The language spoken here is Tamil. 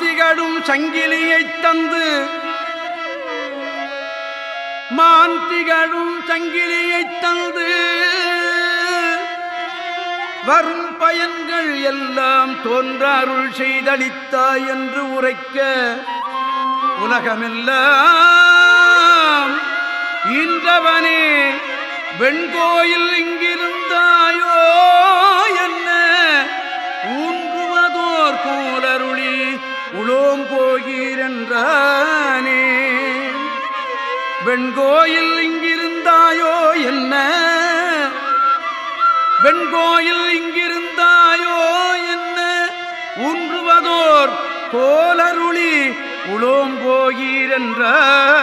திகழும் சங்கிலியைத் தந்து. மான் திகழும் சங்கிலியைத் தந்து. வரும் பயன்கள் எல்லாம் தோன்ற அருள் செய்தளித்தாய் என்று உரைக்க உலகமெல்லாம். இன்றவனே வெண்கோயில் இங்கிருந்து ஊன்றுவதோர் கூலருளி உளோம் போகிறென்றானே. வெண்கோயில் இங்கிருந்தாயோ என்ன? வெண்கோயில் இங்கிருந்தாயோ என்ன? ஊன்றுவதோர் கோலருளி உளோம் போகிறென்றானே